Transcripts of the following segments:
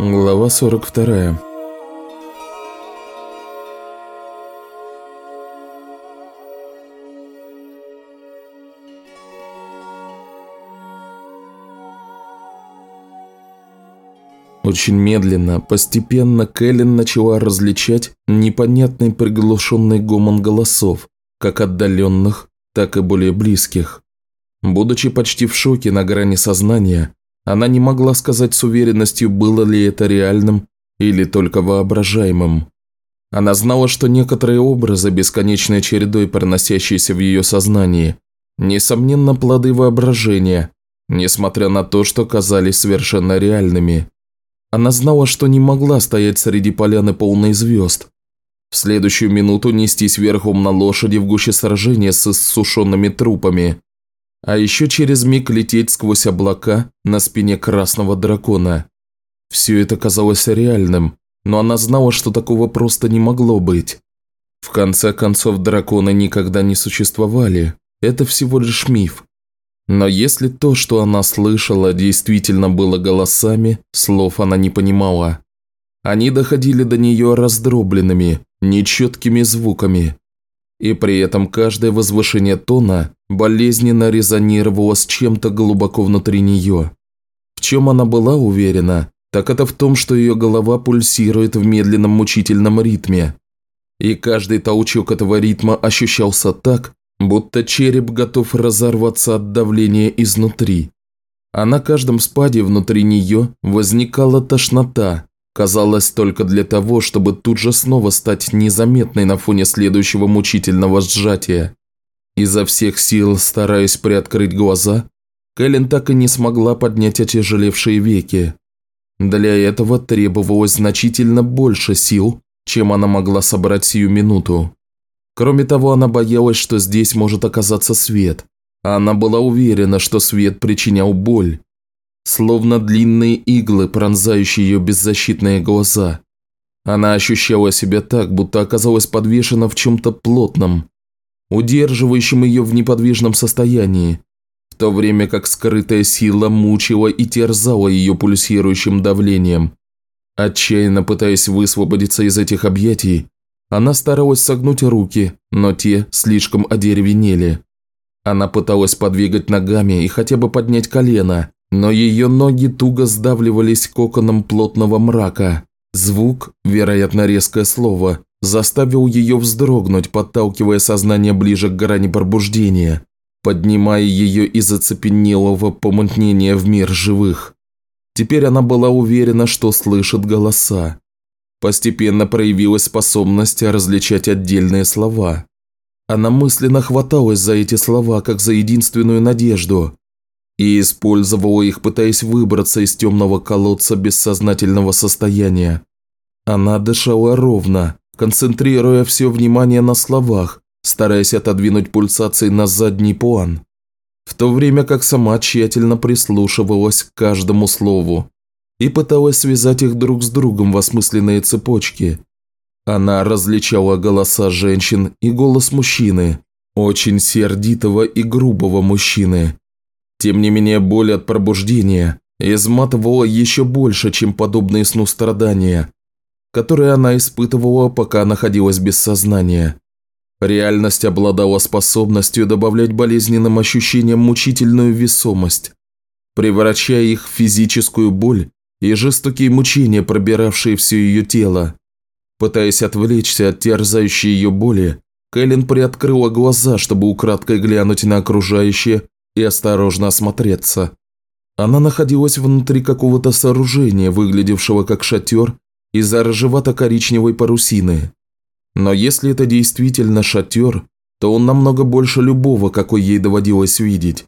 Глава 42 Очень медленно, постепенно Кэлен начала различать непонятный приглушенный гомон голосов, как отдаленных, так и более близких. Будучи почти в шоке на грани сознания, она не могла сказать с уверенностью, было ли это реальным или только воображаемым. Она знала, что некоторые образы, бесконечной чередой проносящиеся в ее сознании, несомненно плоды воображения, несмотря на то, что казались совершенно реальными. Она знала, что не могла стоять среди поляны полной звезд. В следующую минуту нестись верхом на лошади в гуще сражения с иссушенными трупами, а еще через миг лететь сквозь облака на спине красного дракона. Все это казалось реальным, но она знала, что такого просто не могло быть. В конце концов, драконы никогда не существовали, это всего лишь миф. Но если то, что она слышала, действительно было голосами, слов она не понимала. Они доходили до нее раздробленными, нечеткими звуками, и при этом каждое возвышение тона болезненно резонировало с чем-то глубоко внутри нее. В чем она была уверена, так это в том, что ее голова пульсирует в медленном мучительном ритме. И каждый толчок этого ритма ощущался так, будто череп готов разорваться от давления изнутри. А на каждом спаде внутри нее возникала тошнота, казалось только для того, чтобы тут же снова стать незаметной на фоне следующего мучительного сжатия. Изо всех сил, стараясь приоткрыть глаза, Кэлен так и не смогла поднять отяжелевшие веки. Для этого требовалось значительно больше сил, чем она могла собрать сию минуту. Кроме того, она боялась, что здесь может оказаться свет, а она была уверена, что свет причинял боль, словно длинные иглы, пронзающие ее беззащитные глаза. Она ощущала себя так, будто оказалась подвешена в чем-то плотном, удерживающем ее в неподвижном состоянии, в то время как скрытая сила мучила и терзала ее пульсирующим давлением. Отчаянно пытаясь высвободиться из этих объятий, она старалась согнуть руки, но те слишком одеревенели. Она пыталась подвигать ногами и хотя бы поднять колено, но ее ноги туго сдавливались коконом плотного мрака. Звук, вероятно резкое слово, заставил ее вздрогнуть, подталкивая сознание ближе к грани пробуждения, поднимая ее из оцепенелого помутнения в мир живых. Теперь она была уверена, что слышит голоса. Постепенно проявилась способность различать отдельные слова. Она мысленно хваталась за эти слова, как за единственную надежду, и использовала их, пытаясь выбраться из темного колодца бессознательного состояния. Она дышала ровно, концентрируя все внимание на словах, стараясь отодвинуть пульсации на задний план, в то время как сама тщательно прислушивалась к каждому слову и пыталась связать их друг с другом в осмысленные цепочки. Она различала голоса женщин и голос мужчины, очень сердитого и грубого мужчины, тем не менее, боль от пробуждения изматывала еще больше, чем подобные сну страдания, которые она испытывала, пока находилась без сознания. Реальность обладала способностью добавлять болезненным ощущениям мучительную весомость, превращая их в физическую боль и жестокие мучения, пробиравшие все ее тело. Пытаясь отвлечься от терзающей ее боли, Кэлен приоткрыла глаза, чтобы украдкой глянуть на окружающее и осторожно осмотреться. Она находилась внутри какого-то сооружения, выглядевшего как шатер из рыжевато-коричневой парусины. Но если это действительно шатер, то он намного больше любого, какой ей доводилось видеть.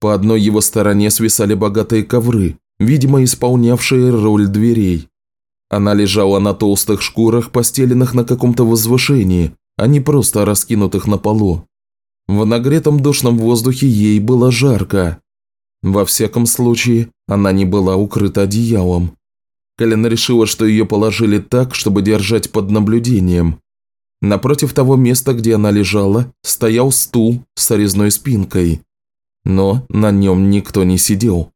По одной его стороне свисали богатые ковры, видимо, исполнявшие роль дверей. Она лежала на толстых шкурах, постеленных на каком-то возвышении, а не просто раскинутых на полу. В нагретом душном воздухе ей было жарко. Во всяком случае, она не была укрыта одеялом. Кэлен решила, что ее положили так, чтобы держать под наблюдением. Напротив того места, где она лежала, стоял стул с резной спинкой. Но на нем никто не сидел.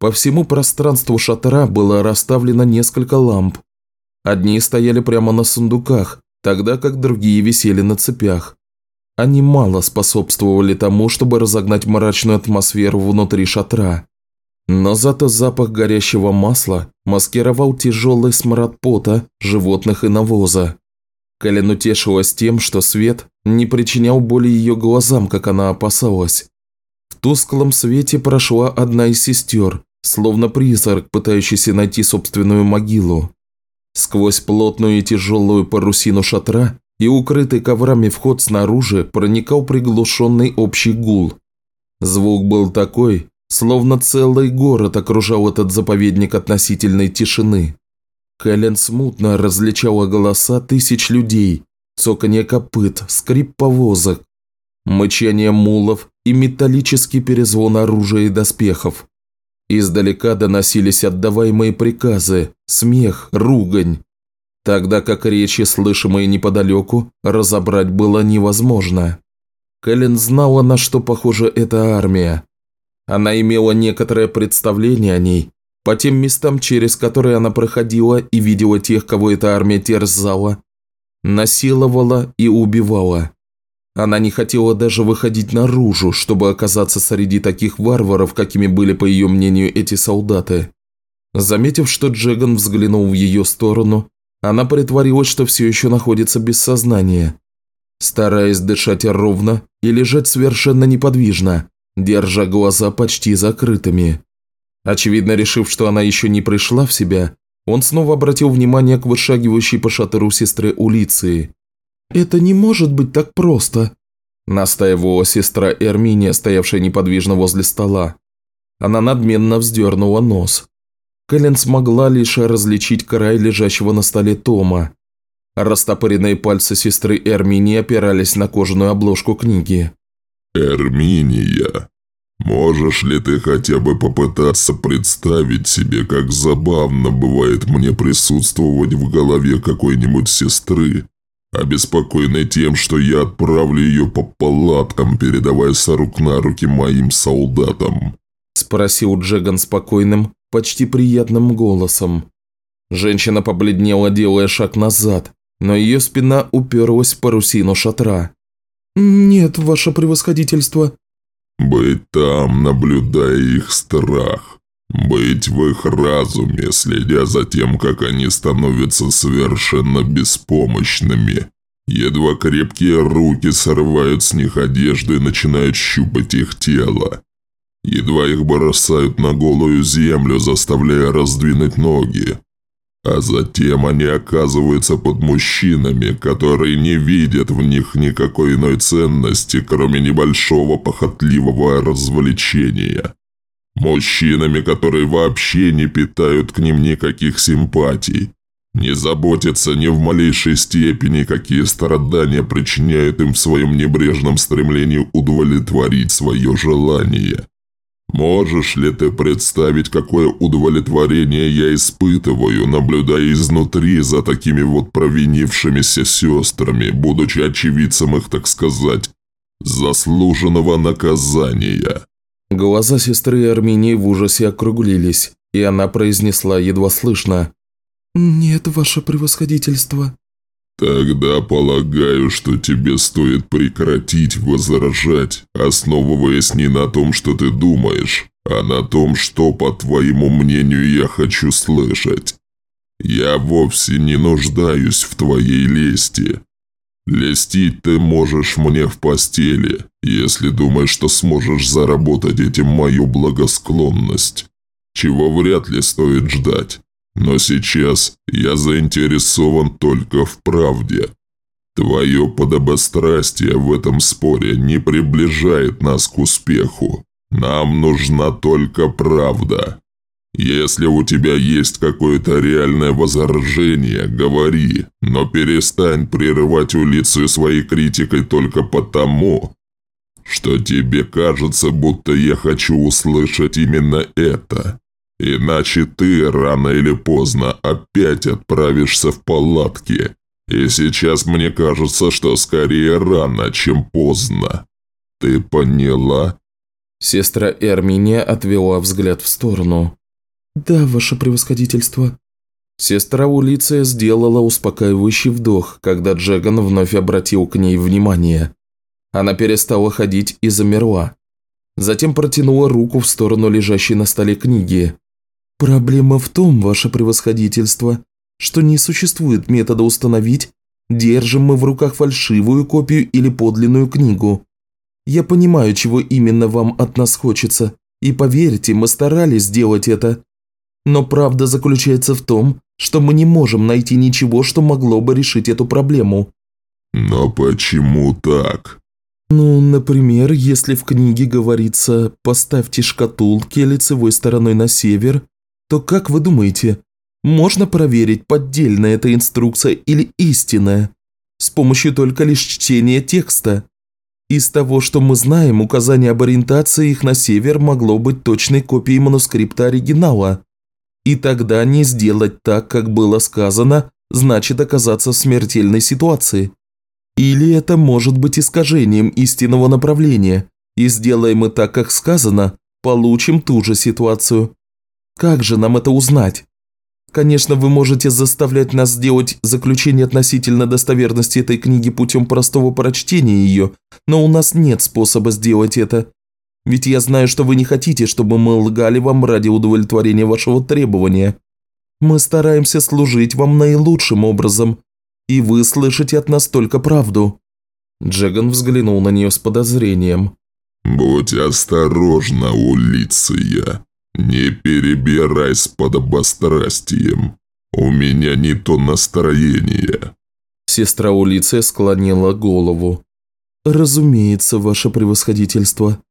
По всему пространству шатра было расставлено несколько ламп. Одни стояли прямо на сундуках, тогда как другие висели на цепях. Они мало способствовали тому, чтобы разогнать мрачную атмосферу внутри шатра. Но зато запах горящего масла маскировал тяжелый смрад пота, животных и навоза. Кэлен утешилась тем, что свет не причинял боли ее глазам, как она опасалась. В тусклом свете прошла одна из сестер, словно призрак, пытающийся найти собственную могилу. Сквозь плотную и тяжелую парусину шатра и укрытый коврами вход снаружи проникал приглушенный общий гул. Звук был такой, словно целый город окружал этот заповедник относительной тишины. Кэлен смутно различала голоса тысяч людей, цоканье копыт, скрип повозок, мычание мулов и металлический перезвон оружия и доспехов. Издалека доносились отдаваемые приказы, смех, ругань тогда как речи, слышимые неподалеку, разобрать было невозможно. Кэлен знала, на что похожа эта армия. Она имела некоторое представление о ней, по тем местам, через которые она проходила и видела тех, кого эта армия терзала, насиловала и убивала. Она не хотела даже выходить наружу, чтобы оказаться среди таких варваров, какими были, по ее мнению, эти солдаты. Заметив, что Джеган взглянул в ее сторону, она притворилась, что все еще находится без сознания, стараясь дышать ровно и лежать совершенно неподвижно, держа глаза почти закрытыми. Очевидно, решив, что она еще не пришла в себя, он снова обратил внимание к вышагивающей по шатру сестры Улиции. «Это не может быть так просто», – настаивала сестра Эрминия, стоявшая неподвижно возле стола. Она надменно вздернула нос. Кэлен смогла лишь различить край лежащего на столе тома. Растопыренные пальцы сестры Эрминии опирались на кожаную обложку книги. «Эрминия, можешь ли ты хотя бы попытаться представить себе, как забавно бывает мне присутствовать в голове какой-нибудь сестры, обеспокоенной тем, что я отправлю ее по палаткам, передавая с рук на руки моим солдатам?» Спросил Джеган спокойным, почти приятным голосом. Женщина побледнела, делая шаг назад, но ее спина уперлась в парусину шатра. «Нет, ваше превосходительство». «Быть там, наблюдая их страх. Быть в их разуме, следя за тем, как они становятся совершенно беспомощными. Едва крепкие руки срывают с них одежду и начинают щупать их тело. Едва их бросают на голую землю, заставляя раздвинуть ноги. А затем они оказываются под мужчинами, которые не видят в них никакой иной ценности, кроме небольшого похотливого развлечения. Мужчинами, которые вообще не питают к ним никаких симпатий, не заботятся ни в малейшей степени, какие страдания причиняют им в своем небрежном стремлении удовлетворить свое желание. Можешь ли ты представить, какое удовлетворение я испытываю, наблюдая изнутри за такими вот провинившимися сестрами, будучи очевидцем их, так сказать, заслуженного наказания?» Глаза сестры Армении в ужасе округлились, и она произнесла едва слышно. «Нет, ваше превосходительство». «Тогда полагаю, что тебе стоит прекратить возражать, основываясь не на том, что ты думаешь, а на том, что, по твоему мнению, я хочу слышать. Я вовсе не нуждаюсь в твоей лести. Лестить ты можешь мне в постели, если думаешь, что сможешь заработать этим мою благосклонность, чего вряд ли стоит ждать». Но сейчас я заинтересован только в правде. Твое подобострастие в этом споре не приближает нас к успеху. Нам нужна только правда. Если у тебя есть какое-то реальное возражение, говори, но перестань прерывать улицу своей критикой только потому, что тебе кажется, будто я хочу услышать именно это. Иначе ты рано или поздно опять отправишься в палатки. И сейчас мне кажется, что скорее рано, чем поздно. Ты поняла?» Сестра Эрминия отвела взгляд в сторону. «Да, ваше превосходительство». Сестра Улиция сделала успокаивающий вдох, когда Джеган вновь обратил к ней внимание. Она перестала ходить и замерла. Затем протянула руку в сторону лежащей на столе книги. «Проблема в том, ваше превосходительство, что не существует метода установить, держим мы в руках фальшивую копию или подлинную книгу. Я понимаю, чего именно вам от нас хочется, и поверьте, мы старались сделать это. Но правда заключается в том, что мы не можем найти ничего, что могло бы решить эту проблему. Но почему так? Ну, например, если в книге говорится «поставьте шкатулки лицевой стороной на север», то как вы думаете, можно проверить, поддельная эта инструкция или истинная, с помощью только лишь чтения текста? Из того, что мы знаем, указание об ориентации их на север могло быть точной копией манускрипта оригинала. И тогда не сделать так, как было сказано, значит оказаться в смертельной ситуации. Или это может быть искажением истинного направления, и сделаем мы так, как сказано, получим ту же ситуацию. Как же нам это узнать? Конечно, вы можете заставлять нас сделать заключение относительно достоверности этой книги путем простого прочтения ее, но у нас нет способа сделать это. Ведь я знаю, что вы не хотите, чтобы мы лгали вам ради удовлетворения вашего требования. Мы стараемся служить вам наилучшим образом, и вы слышите от нас только правду». Джеган взглянул на нее с подозрением. «Будь осторожна, Улиция. Не перебирай с подобострастием. У меня не то настроение». Сестра Улиция склонила голову. «Разумеется, ваше превосходительство».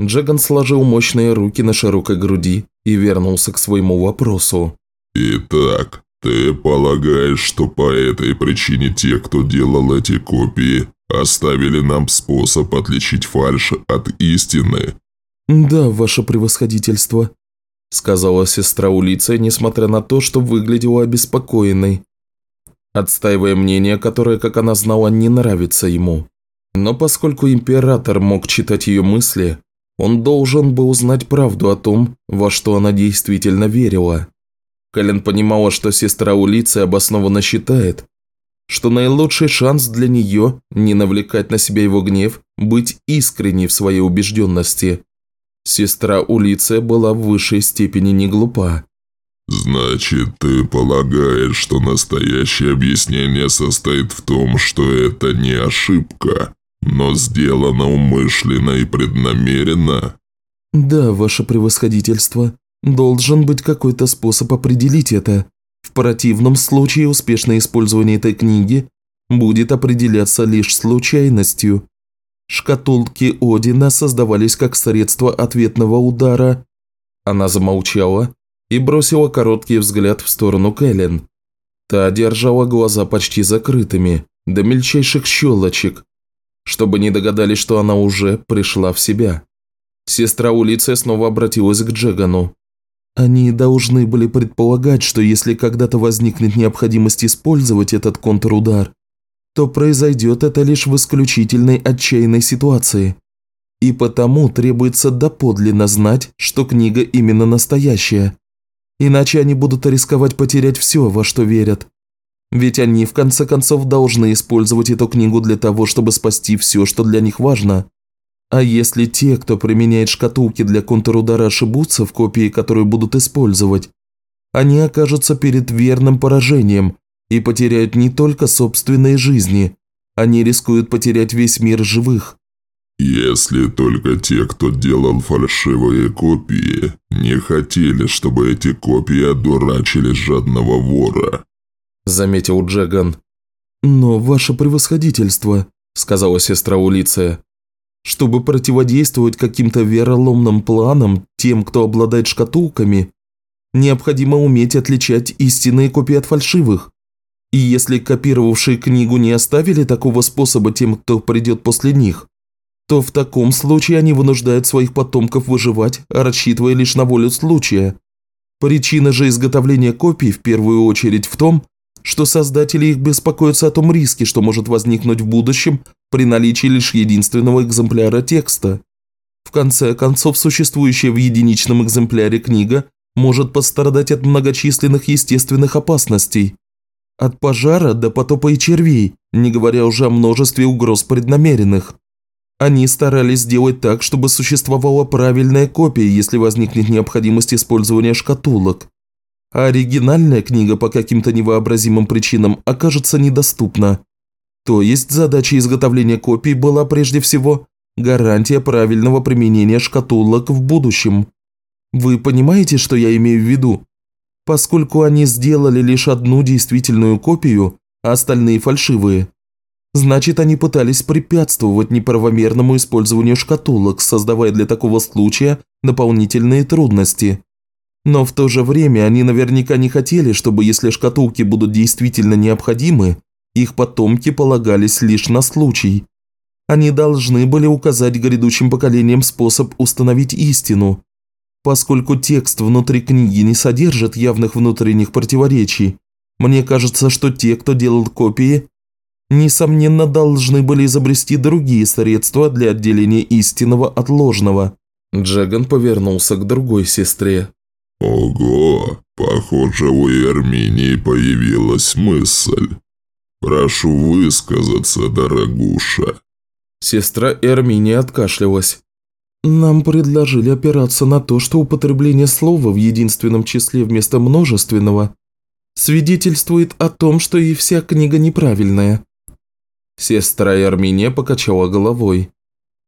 Джеган сложил мощные руки на широкой груди и вернулся к своему вопросу. «Итак, «Ты полагаешь, что по этой причине те, кто делал эти копии, оставили нам способ отличить фальшь от истины?» «Да, ваше превосходительство», – сказала сестра Улиция, несмотря на то, что выглядела обеспокоенной, отстаивая мнение, которое, как она знала, не нравится ему. Но поскольку император мог читать ее мысли, он должен был узнать правду о том, во что она действительно верила. Кэлен понимала, что сестра Улицы обоснованно считает, что наилучший шанс для нее – не навлекать на себя его гнев, быть искренней в своей убежденности. Сестра Улиция была в высшей степени не глупа. «Значит, ты полагаешь, что настоящее объяснение состоит в том, что это не ошибка, но сделано умышленно и преднамеренно?» «Да, ваше превосходительство. Должен быть какой-то способ определить это. В противном случае успешное использование этой книги будет определяться лишь случайностью. Шкатулки Одина создавались как средство ответного удара. Она замолчала и бросила короткий взгляд в сторону Кэлен. Та держала глаза почти закрытыми, до мельчайших щелочек, чтобы не догадались, что она уже пришла в себя. Сестра Улиция снова обратилась к Джегану. Они должны были предполагать, что если когда-то возникнет необходимость использовать этот контрудар, то произойдет это лишь в исключительной отчаянной ситуации. И потому требуется доподлинно знать, что книга именно настоящая. Иначе они будут рисковать потерять все, во что верят. Ведь они, в конце концов, должны использовать эту книгу для того, чтобы спасти все, что для них важно. А если те, кто применяет шкатулки для контрудара, ошибутся в копии, которую будут использовать, они окажутся перед верным поражением и потеряют не только собственные жизни, они рискуют потерять весь мир живых. Если только те, кто делал фальшивые копии, не хотели, чтобы эти копии одурачили жадного вора. Заметил Джеган. Но ваше превосходительство, сказала сестра Улиция, чтобы противодействовать каким-то вероломным планам тем, кто обладает шкатулками, необходимо уметь отличать истинные копии от фальшивых. И если копировавшие книгу не оставили такого способа тем, кто придет после них, то в таком случае они вынуждают своих потомков выживать, рассчитывая лишь на волю случая. Причина же изготовления копий в первую очередь в том, что создатели их беспокоятся о том риске, что может возникнуть в будущем при наличии лишь единственного экземпляра текста. В конце концов, существующая в единичном экземпляре книга может пострадать от многочисленных естественных опасностей. От пожара до потопа и червей, не говоря уже о множестве угроз преднамеренных. Они старались сделать так, чтобы существовала правильная копия, если возникнет необходимость использования шкатулок. А оригинальная книга по каким-то невообразимым причинам окажется недоступна. То есть задача изготовления копий была прежде всего гарантия правильного применения шкатулок в будущем. Вы понимаете, что я имею в виду? Поскольку они сделали лишь одну действительную копию, а остальные фальшивые, значит они пытались препятствовать неправомерному использованию шкатулок, создавая для такого случая дополнительные трудности. Но в то же время они наверняка не хотели, чтобы если шкатулки будут действительно необходимы, их потомки полагались лишь на случай. Они должны были указать грядущим поколениям способ установить истину, Поскольку текст внутри книги не содержит явных внутренних противоречий, мне кажется, что те, кто делал копии, несомненно должны были изобрести другие средства для отделения истинного от ложного. Джеган повернулся к другой сестре. «Ого, похоже, у Эрминии появилась мысль. Прошу высказаться, дорогуша». Сестра Эрминия откашлялась. Нам предложили опираться на то, что употребление слова в единственном числе вместо множественного свидетельствует о том, что и вся книга неправильная. Сестра Арминия покачала головой.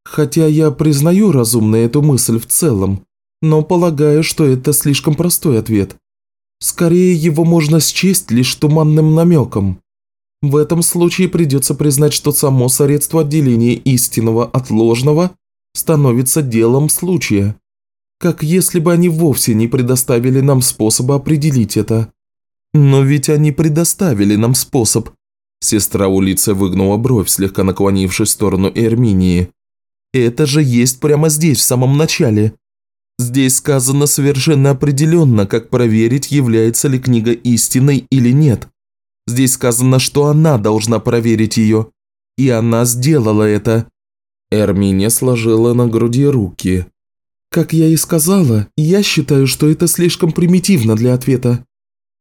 Хотя я признаю разумной эту мысль в целом, но полагаю, что это слишком простой ответ. Скорее, его можно счесть лишь туманным намеком. В этом случае придется признать, что само средство отделения истинного от ложного становится делом случая. Как если бы они вовсе не предоставили нам способа определить это. Но ведь они предоставили нам способ. Сестра улицы выгнула бровь, слегка наклонившись в сторону Эрминии. Это же есть прямо здесь, в самом начале. Здесь сказано совершенно определенно, как проверить, является ли книга истинной или нет. Здесь сказано, что она должна проверить ее. И она сделала это. Эрминия сложила на груди руки. «Как я и сказала, я считаю, что это слишком примитивно для ответа.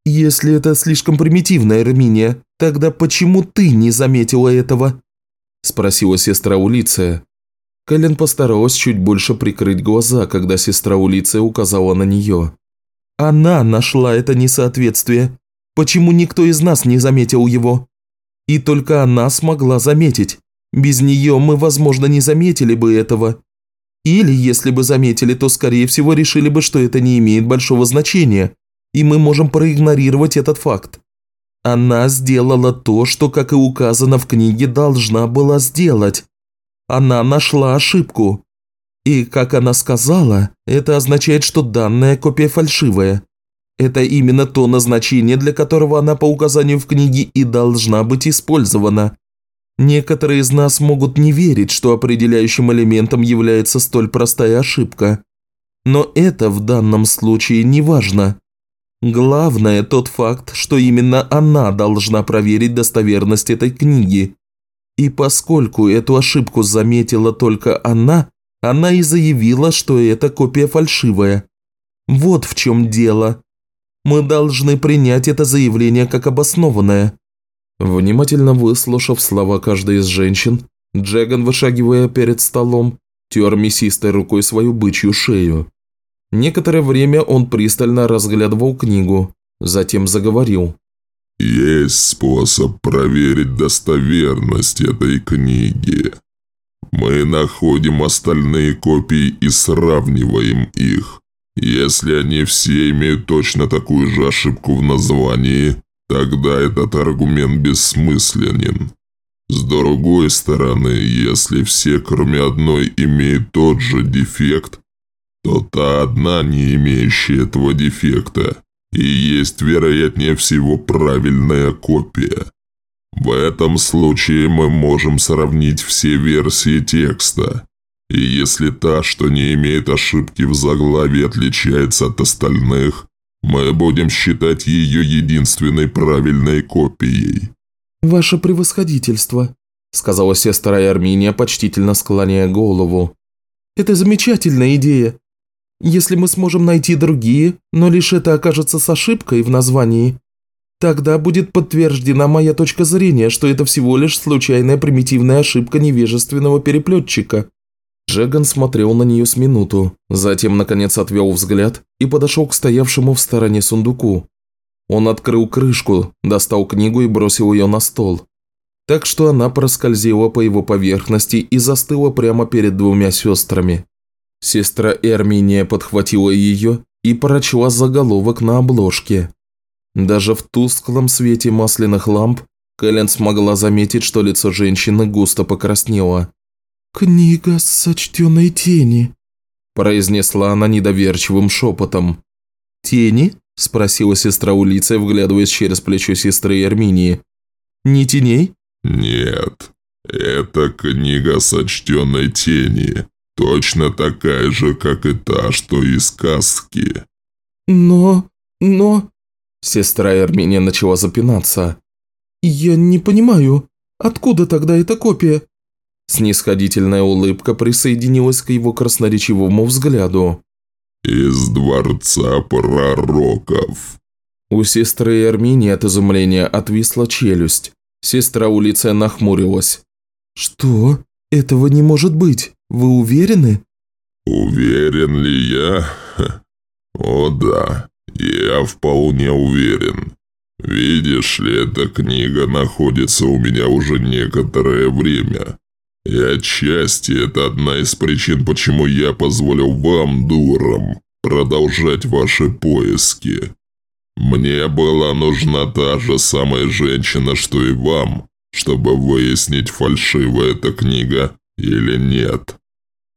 Если это слишком примитивно, Эрминия, тогда почему ты не заметила этого?» Спросила сестра Улиция. Кэлен постаралась чуть больше прикрыть глаза, когда сестра Улиция указала на нее. «Она нашла это несоответствие. Почему никто из нас не заметил его?» И только она смогла заметить. Без нее мы, возможно, не заметили бы этого. Или, если бы заметили, то, скорее всего, решили бы, что это не имеет большого значения, и мы можем проигнорировать этот факт. Она сделала то, что, как и указано в книге, должна была сделать. Она нашла ошибку. И, как она сказала, это означает, что данная копия фальшивая. Это именно то назначение, для которого она по указанию в книге и должна быть использована. Некоторые из нас могут не верить, что определяющим элементом является столь простая ошибка. Но это в данном случае не важно. Главное тот факт, что именно она должна проверить достоверность этой книги. И поскольку эту ошибку заметила только она, она и заявила, что эта копия фальшивая. Вот в чем дело. Мы должны принять это заявление как обоснованное. Внимательно выслушав слова каждой из женщин, Джеган, вышагивая перед столом, тер мясистой рукой свою бычью шею. Некоторое время он пристально разглядывал книгу, затем заговорил. «Есть способ проверить достоверность этой книги. Мы находим остальные копии и сравниваем их. Если они все имеют точно такую же ошибку в названии, тогда этот аргумент бессмысленен. С другой стороны, если все, кроме одной, имеют тот же дефект, то та одна, не имеющая этого дефекта, и есть, вероятнее всего, правильная копия. В этом случае мы можем сравнить все версии текста. И если та, что не имеет ошибки в заглавии, отличается от остальных, мы будем считать ее единственной правильной копией». «Ваше превосходительство», – сказала сестра Арминия, почтительно склоняя голову. Это замечательная идея. Если мы сможем найти другие, но лишь это окажется с ошибкой в названии, тогда будет подтверждена моя точка зрения, что это всего лишь случайная примитивная ошибка невежественного переплетчика». Джеган смотрел на нее с минуту, затем, наконец, отвел взгляд и подошел к стоявшему в стороне сундуку. Он открыл крышку, достал книгу и бросил ее на стол. Так что она проскользила по его поверхности и застыла прямо перед двумя сестрами. Сестра Эрминия подхватила ее и прочла заголовок на обложке. Даже в тусклом свете масляных ламп Кэлен смогла заметить, что лицо женщины густо покраснело. «Книга сочтенной тени», – произнесла она недоверчивым шепотом. «Тени?» – спросила сестра Улиция, вглядываясь через плечо сестры Эрминии. «Не теней?» «Нет, это книга сочтенной тени. Точно такая же, как и та, что из сказки. Но... но... Сестра Эрминия начала запинаться. «Я не понимаю, откуда тогда эта копия?» Снисходительная улыбка присоединилась к его красноречивому взгляду. «Из дворца пророков». У сестры Эрминии от изумления отвисла челюсть. Сестра Улиция нахмурилась. «Что? Этого не может быть. Вы уверены?» «Уверен ли я? О да, я вполне уверен. Видишь ли, эта книга находится у меня уже некоторое время. И отчасти это одна из причин, почему я позволил вам, дурам, продолжать ваши поиски. Мне была нужна та же самая женщина, что и вам, чтобы выяснить, фальшивая эта книга или нет.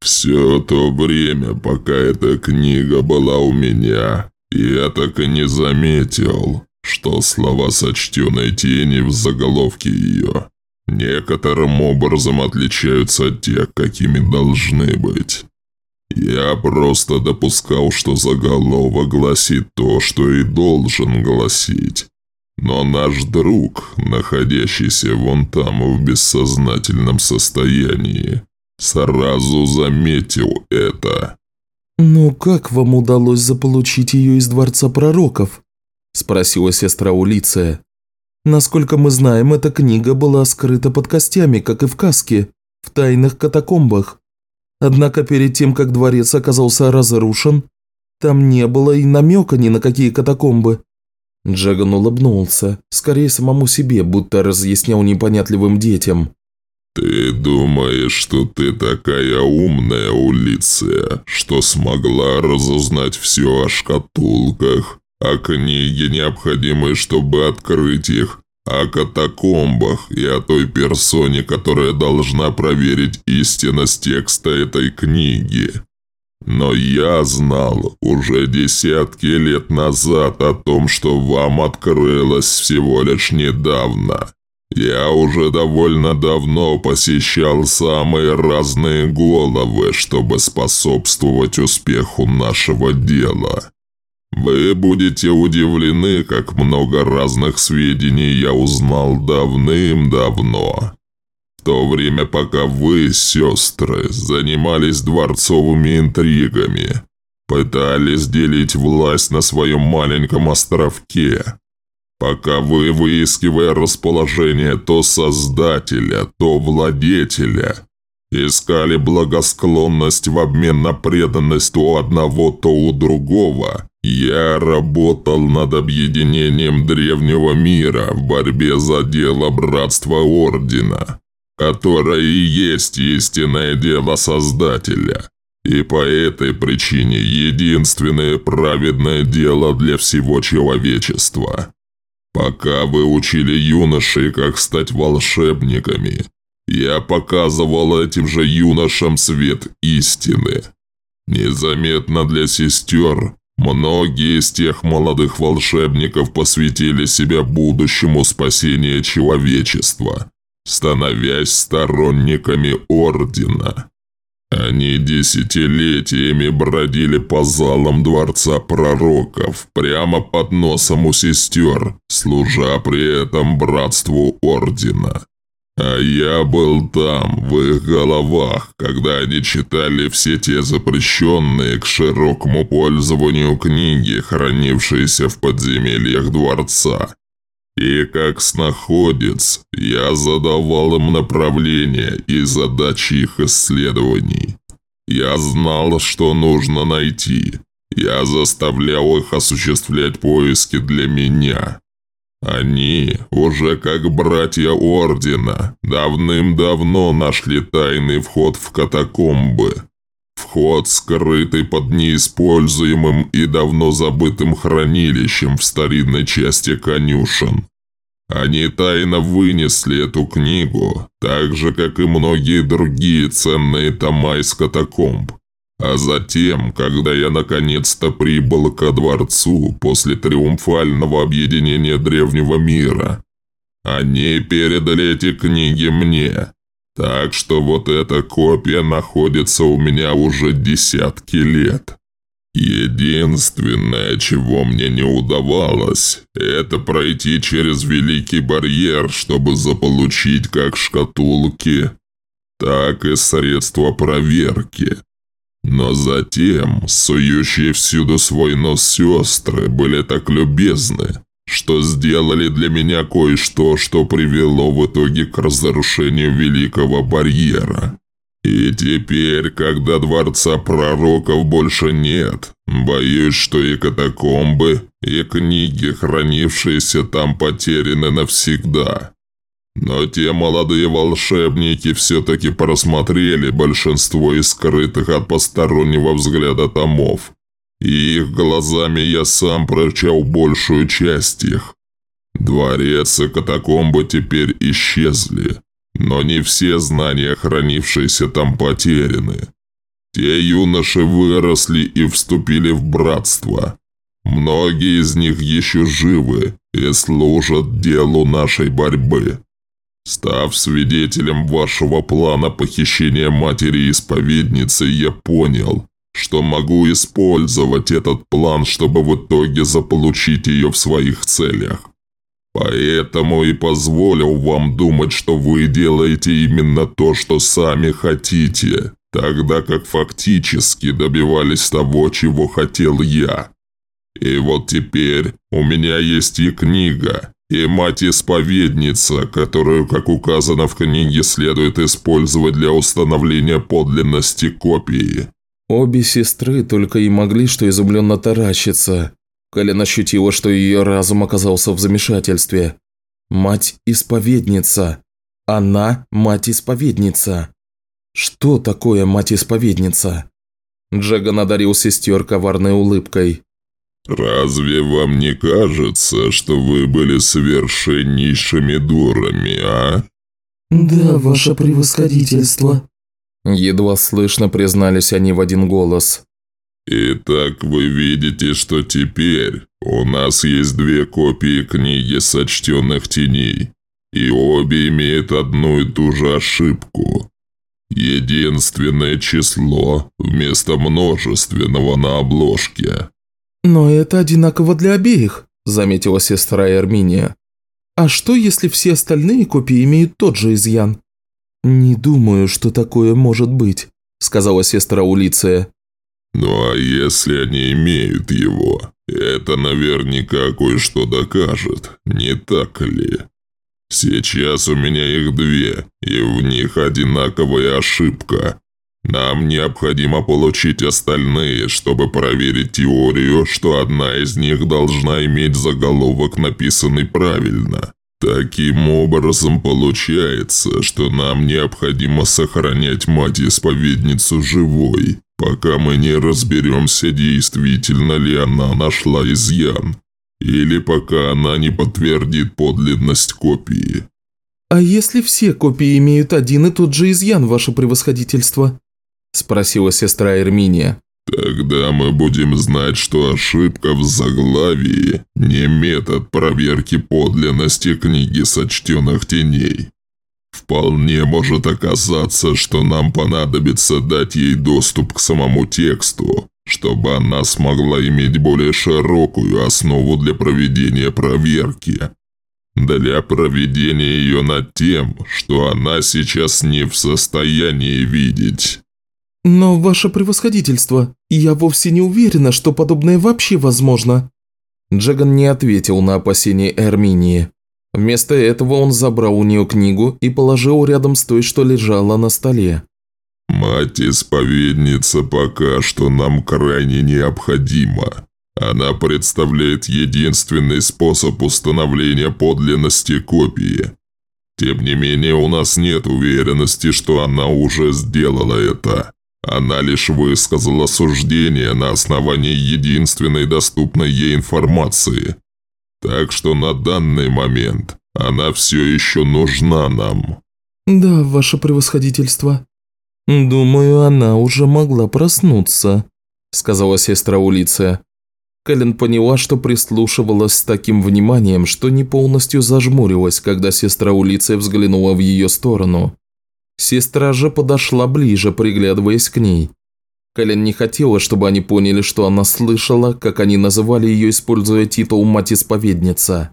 Все то время, пока эта книга была у меня, я так и не заметил, что слова сочтенной тени в заголовке ее некоторым образом отличаются от тех, какими должны быть. Я просто допускал, что заголовок гласит то, что и должен гласить. Но наш друг, находящийся вон там в бессознательном состоянии, сразу заметил это. «Ну как вам удалось заполучить ее из Дворца Пророков?» – спросила сестра Улиция. «Насколько мы знаем, эта книга была скрыта под костями, как и в каске, в тайных катакомбах. Однако перед тем, как дворец оказался разрушен, там не было и намека ни на какие катакомбы. Джаган улыбнулся, скорее самому себе, будто разъяснял непонятливым детям. «Ты думаешь, что ты такая умная, Улиция, что смогла разузнать все о шкатулках, о книге, необходимой, чтобы открыть их, о катакомбах и о той персоне, которая должна проверить истинность текста этой книги. Но я знал уже десятки лет назад о том, что вам открылось всего лишь недавно. Я уже довольно давно посещал самые разные головы, чтобы способствовать успеху нашего дела. Вы будете удивлены, как много разных сведений я узнал давным-давно. В то время, пока вы, сестры, занимались дворцовыми интригами, пытались делить власть на своем маленьком островке, пока вы, выискивая расположение то создателя, то владетеля, искали благосклонность в обмен на преданность то одного, то у другого, я работал над объединением древнего мира в борьбе за дело Братства Ордена, которое и есть истинное дело Создателя, и по этой причине единственное праведное дело для всего человечества. Пока вы учили юношей, как стать волшебниками, я показывал этим же юношам свет истины. Незаметно для сестер Многие из тех молодых волшебников посвятили себя будущему спасению человечества, становясь сторонниками Ордена. Они десятилетиями бродили по залам Дворца Пророков, прямо под носом у сестер, служа при этом братству Ордена. А я был там, в их головах, когда они читали все те запрещенные к широкому пользованию книги, хранившиеся в подземельях дворца. И как снаходец, я задавал им направления и задачи их исследований. Я знал, что нужно найти. Я заставлял их осуществлять поиски для меня. Они, уже как братья Ордена, давным-давно нашли тайный вход в катакомбы. Вход, скрытый под неиспользуемым и давно забытым хранилищем в старинной части конюшен. Они тайно вынесли эту книгу, так же, как и многие другие ценные тома из катакомб. А затем, когда я наконец-то прибыл ко дворцу после триумфального объединения древнего мира, они передали эти книги мне. Так что вот эта копия находится у меня уже десятки лет. Единственное, чего мне не удавалось, это пройти через Великий Барьер, чтобы заполучить как шкатулки, так и средства проверки. Но затем, сующие всюду свой нос сестры, были так любезны, что сделали для меня кое-что, что привело в итоге к разрушению Великого Барьера. И теперь, когда Дворца Пророков больше нет, боюсь, что и катакомбы, и книги, хранившиеся там, потеряны навсегда. Но те молодые волшебники все-таки просмотрели большинство из скрытых от постороннего взгляда томов. И их глазами я сам прочел большую часть их. Дворец и катакомбы теперь исчезли, но не все знания, хранившиеся там, потеряны. Те юноши выросли и вступили в братство. Многие из них еще живы и служат делу нашей борьбы. Став свидетелем вашего плана похищения матери-исповедницы, я понял, что могу использовать этот план, чтобы в итоге заполучить ее в своих целях. Поэтому и позволил вам думать, что вы делаете именно то, что сами хотите, тогда как фактически добивались того, чего хотел я. И вот теперь у меня есть и книга, и мать-исповедница, которую, как указано в книге, следует использовать для установления подлинности копии». Обе сестры только и могли что изумленно таращиться. Калин ощутила, что ее разум оказался в замешательстве. Мать-исповедница. Она мать-исповедница. Что такое мать-исповедница? Джаган одарил сестер коварной улыбкой. «Разве вам не кажется, что вы были совершеннейшими дурами, а?» «Да, ваше превосходительство», Едва слышно признались они в один голос. «Итак, вы видите, что теперь у нас есть две копии книги сочтенных теней, и обе имеют одну и ту же ошибку. Единственное число вместо множественного на обложке. «Но это одинаково для обеих», – заметила сестра Эрминия. «А что, если все остальные копии имеют тот же изъян?» «Не думаю, что такое может быть», – сказала сестра Улиция. «Ну а если они имеют его, это наверняка кое-что докажет, не так ли? Сейчас у меня их две, и в них одинаковая ошибка. Нам необходимо получить остальные, чтобы проверить теорию, что одна из них должна иметь заголовок, написанный правильно. Таким образом, получается, что нам необходимо сохранять мать-исповедницу живой, пока мы не разберемся, действительно ли она нашла изъян, или пока она не подтвердит подлинность копии. «А если все копии имеют один и тот же изъян, ваше превосходительство?» Спросила сестра Эрминия. «Тогда мы будем знать, что ошибка в заглавии не метод проверки подлинности книги сочтенных теней. Вполне может оказаться, что нам понадобится дать ей доступ к самому тексту, чтобы она смогла иметь более широкую основу для проведения проверки. для проведения ее над тем, что она сейчас не в состоянии видеть. Но, ваше превосходительство, я вовсе не уверена, что подобное вообще возможно. Джаган не ответил на опасения Эрминии. Вместо этого он забрал у нее книгу и положил рядом с той, что лежала на столе. «Мать-исповедница пока что нам крайне необходима. Она представляет единственный способ установления подлинности копии. Тем не менее, у нас нет уверенности, что она уже сделала это. Она лишь высказала суждение на основании единственной доступной ей информации. Так что на данный момент она все еще нужна нам». «Да, ваше превосходительство», «Думаю, она уже могла проснуться», – сказала сестра Улиция. Кэлен поняла, что прислушивалась с таким вниманием, что не полностью зажмурилась, когда сестра Улиция взглянула в ее сторону. Сестра же подошла ближе, приглядываясь к ней. Кэлен не хотела, чтобы они поняли, что она слышала, как они называли ее, используя титул «мать-исповедница».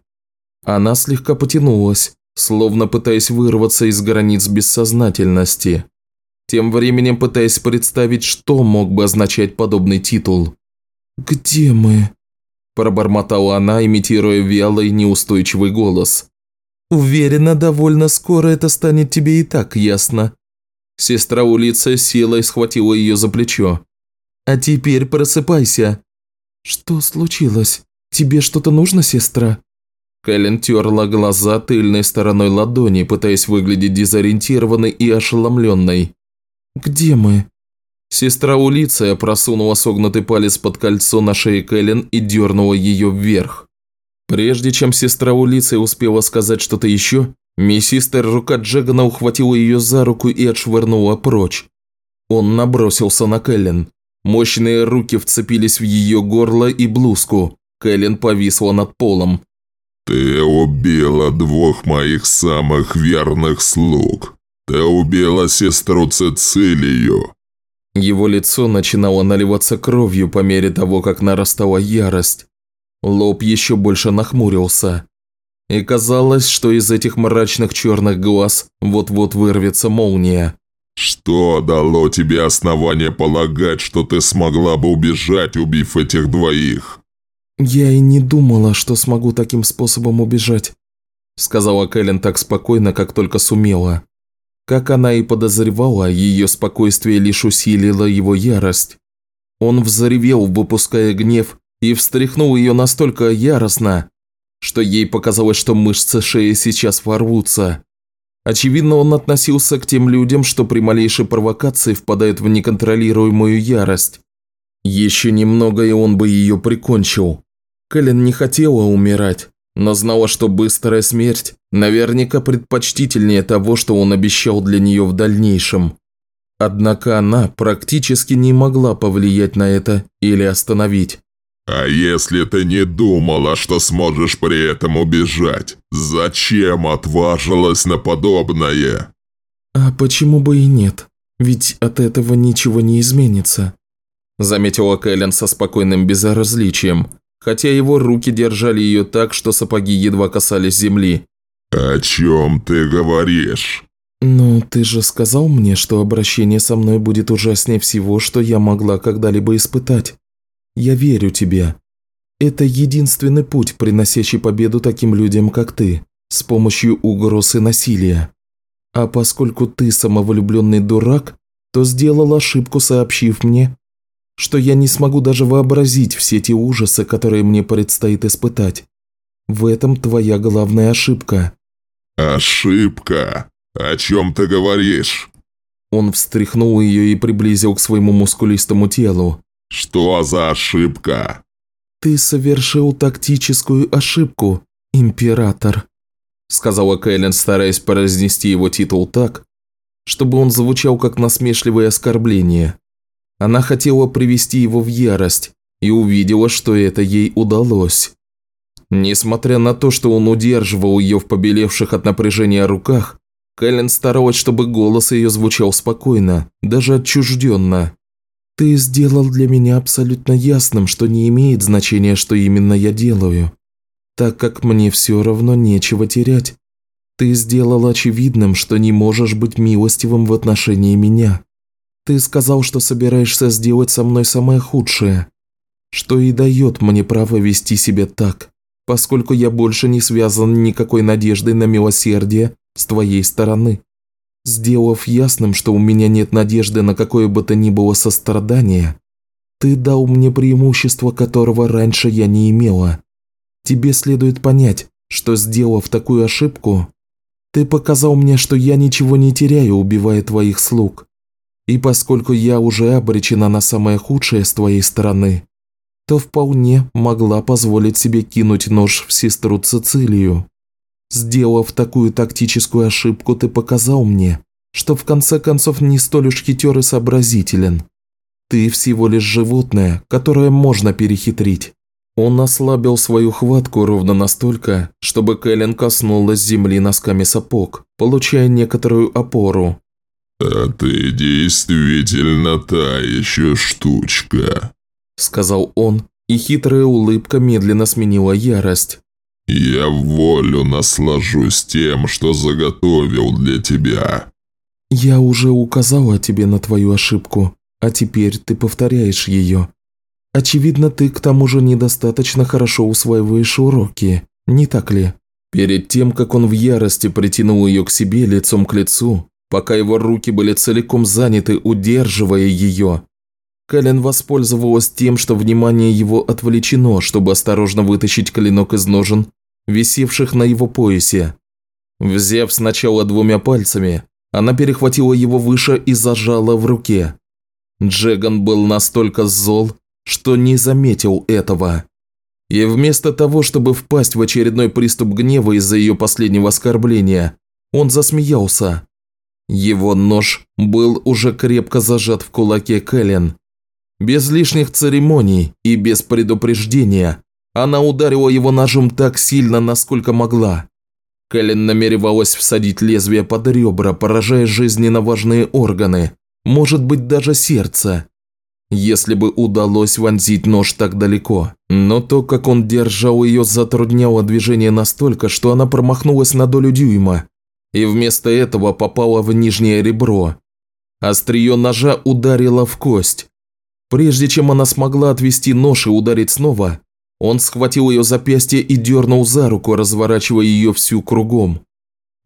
Она слегка потянулась, словно пытаясь вырваться из границ бессознательности тем временем пытаясь представить, что мог бы означать подобный титул. «Где мы?» – пробормотала она, имитируя вялый, неустойчивый голос. «Уверена, довольно скоро это станет тебе и так ясно». Сестра улица силой схватила ее за плечо. «А теперь просыпайся». «Что случилось? Тебе что-то нужно, сестра?» Кэлен терла глаза тыльной стороной ладони, пытаясь выглядеть дезориентированной и ошеломленной. «Где мы?» Сестра Улиция просунула согнутый палец под кольцо на шее Кэлен и дернула ее вверх. Прежде чем сестра Улиция успела сказать что-то еще, мясистая рука Джегана ухватила ее за руку и отшвырнула прочь. Он набросился на Кэлен. Мощные руки вцепились в ее горло и блузку. Кэлен повисла над полом. «Ты убила двух моих самых верных слуг. «Ты убила сестру Цицилию!» Его лицо начинало наливаться кровью по мере того, как нарастала ярость. Лоб еще больше нахмурился. И казалось, что из этих мрачных черных глаз вот-вот вырвется молния. «Что дало тебе основание полагать, что ты смогла бы убежать, убив этих двоих?» «Я и не думала, что смогу таким способом убежать», сказала Кэлен так спокойно, как только сумела. Как она и подозревала, ее спокойствие лишь усилило его ярость. Он взревел, выпуская гнев, и встряхнул ее настолько яростно, что ей показалось, что мышцы шеи сейчас ворвутся. Очевидно, он относился к тем людям, что при малейшей провокации впадают в неконтролируемую ярость. Еще немного, и он бы ее прикончил. Кэлен не хотела умирать, но знала, что быстрая смерть наверняка предпочтительнее того, что он обещал для нее в дальнейшем. Однако она практически не могла повлиять на это или остановить. «А если ты не думала, что сможешь при этом убежать, зачем отважилась на подобное?» «А почему бы и нет? Ведь от этого ничего не изменится», заметила Кэлен со спокойным безразличием, хотя его руки держали ее так, что сапоги едва касались земли. «О чем ты говоришь?» «Ну, ты же сказал мне, что обращение со мной будет ужаснее всего, что я могла когда-либо испытать. Я верю тебе. Это единственный путь, приносящий победу таким людям, как ты, с помощью угроз и насилия. А поскольку ты самовлюбленный дурак, то сделал ошибку, сообщив мне, что я не смогу даже вообразить все те ужасы, которые мне предстоит испытать. В этом твоя главная ошибка». «Ошибка? О чем ты говоришь?» Он встряхнул ее и приблизил к своему мускулистому телу. «Что за ошибка?» «Ты совершил тактическую ошибку, император», сказала Кэлен, стараясь произнести его титул так, чтобы он звучал как насмешливое оскорбление. Она хотела привести его в ярость и увидела, что это ей удалось. Несмотря на то, что он удерживал ее в побелевших от напряжения руках, Кэлен старалась, чтобы голос ее звучал спокойно, даже отчужденно. «Ты сделал для меня абсолютно ясным, что не имеет значения, что именно я делаю. так как мне все равно нечего терять. Ты сделал очевидным, что не можешь быть милостивым в отношении меня. Ты сказал, что собираешься сделать со мной самое худшее, что и дает мне право вести себя так, поскольку я больше не связан никакой надеждой на милосердие с твоей стороны. Сделав ясным, что у меня нет надежды на какое бы то ни было сострадание, ты дал мне преимущество, которого раньше я не имела. Тебе следует понять, что сделав такую ошибку, ты показал мне, что я ничего не теряю, убивая твоих слуг. И поскольку я уже обречена на самое худшее с твоей стороны, то вполне могла позволить себе кинуть нож в сестру Цицилию. Сделав такую тактическую ошибку, ты показал мне, что в конце концов не столь уж хитер и сообразителен. Ты всего лишь животное, которое можно перехитрить. Он ослабил свою хватку ровно настолько, чтобы Кэлен коснулась земли носками сапог, получая некоторую опору. «А ты действительно та еще штучка», – сказал он, и хитрая улыбка медленно сменила ярость. «Я волю наслажусь тем, что заготовил для тебя». «Я уже указала тебе на твою ошибку, а теперь ты повторяешь ее. Очевидно, ты к тому же недостаточно хорошо усваиваешь уроки, не так ли?» Перед тем, как он в ярости притянул ее к себе лицом к лицу, пока его руки были целиком заняты, удерживая ее, Кэлен воспользовалась тем, что внимание его отвлечено, чтобы осторожно вытащить клинок из ножен, висевших на его поясе. Взяв сначала двумя пальцами, она перехватила его выше и зажала в руке. Джеган был настолько зол, что не заметил этого. И вместо того, чтобы впасть в очередной приступ гнева из-за ее последнего оскорбления, он засмеялся. Его нож был уже крепко зажат в кулаке Кэлен. Без лишних церемоний и без предупреждения она ударила его ножом так сильно, насколько могла. Кэлен намеревалась всадить лезвие под ребра, поражая жизненно важные органы, может быть даже сердце, если бы удалось вонзить нож так далеко. Но то, как он держал ее, затрудняло движение настолько, что она промахнулась на долю дюйма и вместо этого попала в нижнее ребро. Острие ножа ударило в кость, Прежде чем она смогла отвести нож и ударить снова, он схватил ее запястье и дернул за руку, разворачивая ее всю кругом.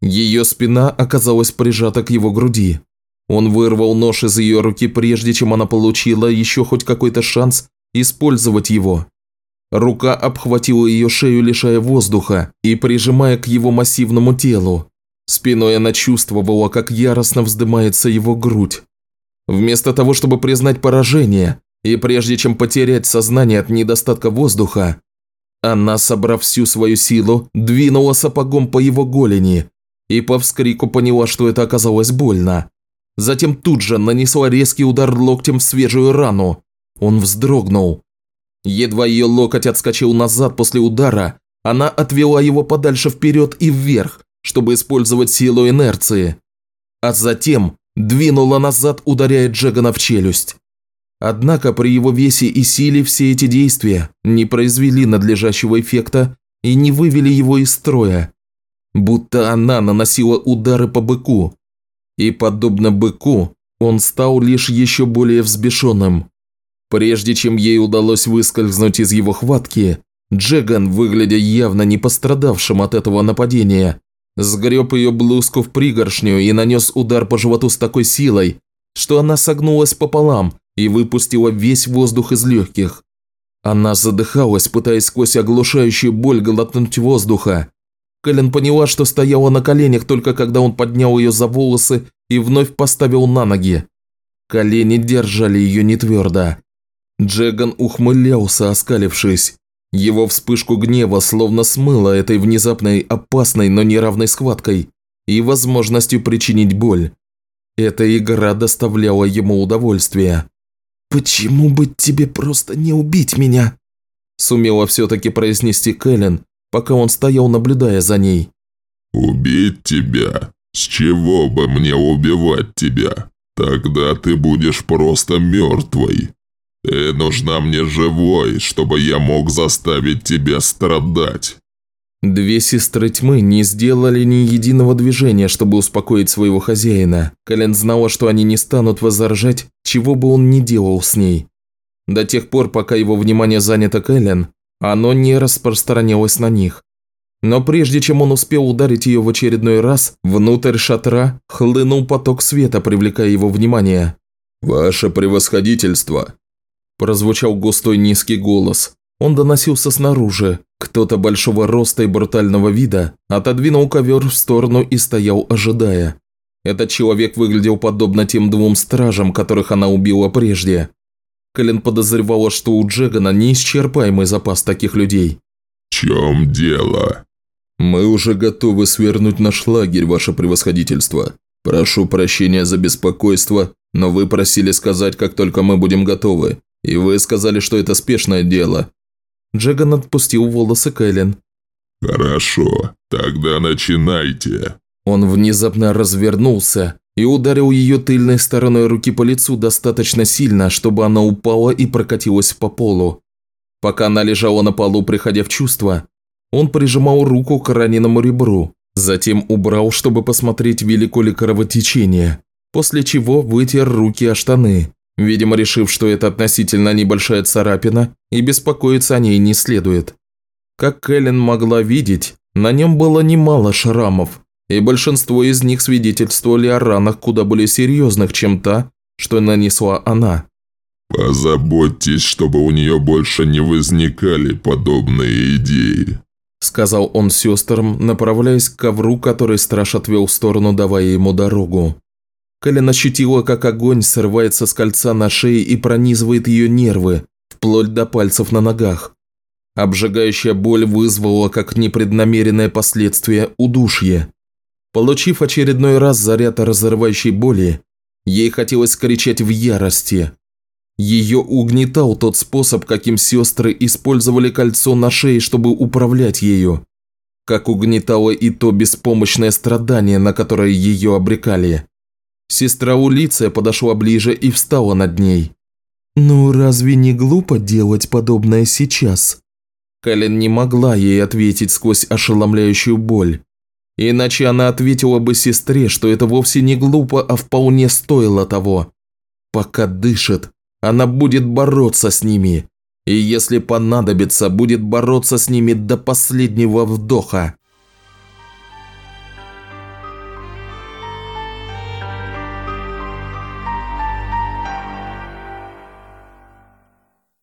Ее спина оказалась прижата к его груди. Он вырвал нож из ее руки, прежде чем она получила еще хоть какой-то шанс использовать его. Рука обхватила ее шею, лишая воздуха и прижимая к его массивному телу. Спиной она чувствовала, как яростно вздымается его грудь. Вместо того, чтобы признать поражение, и прежде чем потерять сознание от недостатка воздуха, она, собрав всю свою силу, двинула сапогом по его голени и по вскрику поняла, что это оказалось больно. Затем тут же нанесла резкий удар локтем в свежую рану. Он вздрогнул. Едва ее локоть отскочил назад после удара, она отвела его подальше вперед и вверх, чтобы использовать силу инерции. А затем двинула назад, ударяя Джегана в челюсть. Однако при его весе и силе все эти действия не произвели надлежащего эффекта и не вывели его из строя. Будто она наносила удары по быку. И подобно быку, он стал лишь еще более взбешенным. Прежде чем ей удалось выскользнуть из его хватки, Джеган, выглядя явно не пострадавшим от этого нападения, Сгреб ее блузку в пригоршню и нанес удар по животу с такой силой, что она согнулась пополам и выпустила весь воздух из легких. Она задыхалась, пытаясь сквозь оглушающую боль глотнуть воздуха. Кэлен поняла, что стояла на коленях только когда он поднял ее за волосы и вновь поставил на ноги. Колени держали ее не твердо. Джеган ухмылялся, оскалившись. Его вспышку гнева словно смыло этой внезапной, опасной, но неравной схваткой и возможностью причинить боль. Эта игра доставляла ему удовольствие. «Почему бы тебе просто не убить меня?» Сумела все-таки произнести Кэлен, пока он стоял, наблюдая за ней. «Убить тебя? С чего бы мне убивать тебя? Тогда ты будешь просто мертвой». Ты нужна мне живой, чтобы я мог заставить тебя страдать. Две сестры тьмы не сделали ни единого движения, чтобы успокоить своего хозяина. Кэлен знала, что они не станут возражать, чего бы он ни делал с ней. До тех пор, пока его внимание занято Кэлен, оно не распространялось на них. Но прежде чем он успел ударить ее в очередной раз, внутрь шатра хлынул поток света, привлекая его внимание. «Ваше превосходительство!» Прозвучал густой низкий голос. Он доносился снаружи. Кто-то большого роста и брутального вида отодвинул ковер в сторону и стоял, ожидая. Этот человек выглядел подобно тем двум стражам, которых она убила прежде. Кэлен подозревала, что у Джегана неисчерпаемый запас таких людей. «В чем дело?» «Мы уже готовы свернуть наш лагерь, ваше превосходительство. Прошу прощения за беспокойство, но вы просили сказать, как только мы будем готовы. И вы сказали, что это спешное дело». Джеган отпустил волосы Кэлен. «Хорошо, тогда начинайте». Он внезапно развернулся и ударил ее тыльной стороной руки по лицу достаточно сильно, чтобы она упала и прокатилась по полу. Пока она лежала на полу, приходя в чувство, он прижимал руку к раненому ребру, затем убрал, чтобы посмотреть, велико ли кровотечение, после чего вытер руки о штаны, видимо решив, что это относительно небольшая царапина и беспокоиться о ней не следует. Как Кэлен могла видеть, на нем было немало шрамов, и большинство из них свидетельствовали о ранах куда более серьезных, чем та, что нанесла она. «Позаботьтесь, чтобы у нее больше не возникали подобные идеи», сказал он сестрам, направляясь к ковру, который страж отвел в сторону, давая ему дорогу. Кэлен ощутила, как огонь срывается с кольца на шее и пронизывает ее нервы, вплоть до пальцев на ногах. Обжигающая боль вызвала как непреднамеренное последствие удушье. Получив очередной раз заряд разрывающей боли, ей хотелось кричать в ярости. Ее угнетал тот способ, каким сестры использовали кольцо на шее, чтобы управлять ею. Как угнетало и то беспомощное страдание, на которое ее обрекали. Сестра Улиция подошла ближе и встала над ней. «Ну разве не глупо делать подобное сейчас?» Кэлен не могла ей ответить сквозь ошеломляющую боль. Иначе она ответила бы сестре, что это вовсе не глупо, а вполне стоило того. Пока дышит, она будет бороться с ними. И если понадобится, будет бороться с ними до последнего вдоха.